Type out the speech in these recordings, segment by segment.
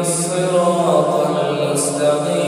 الصراط المستقيم.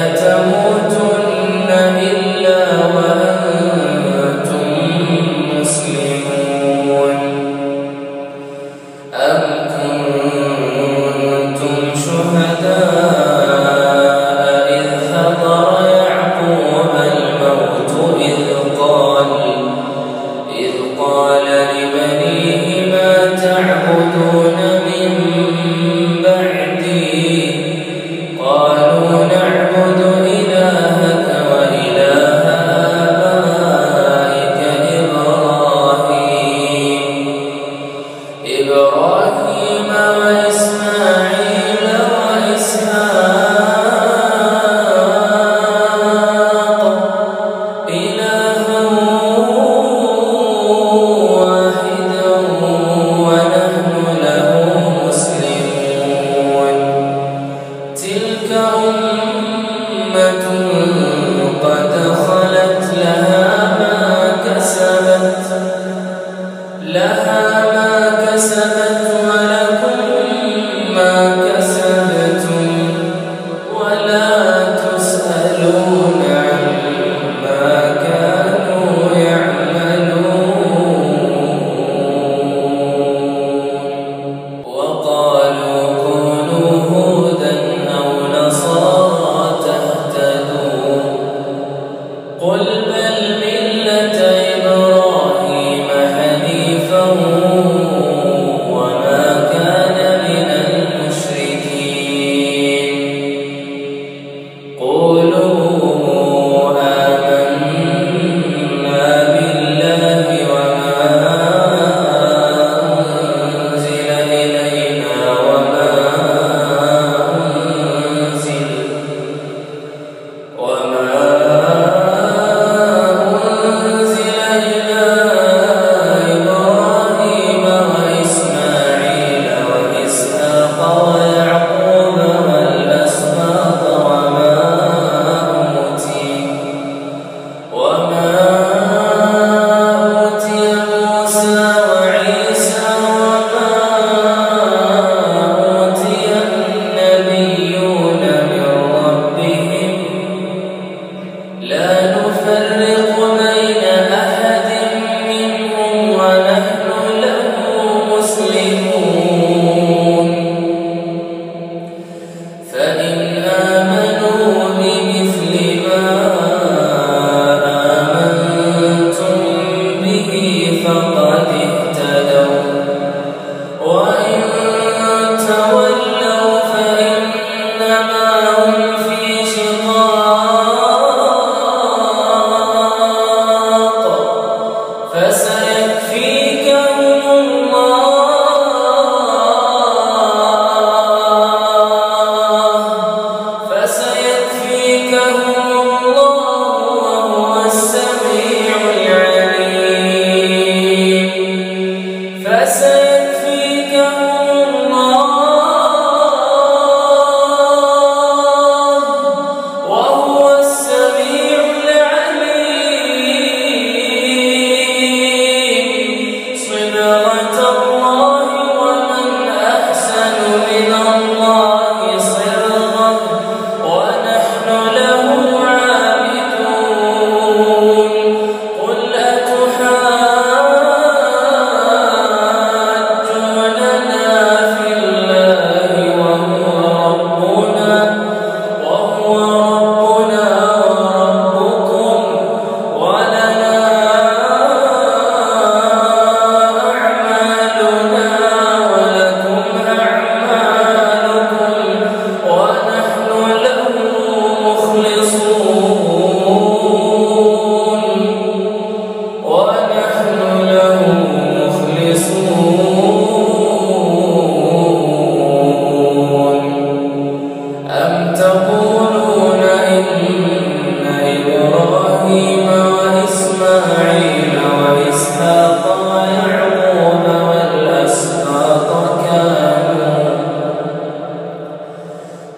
holy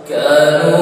كانوا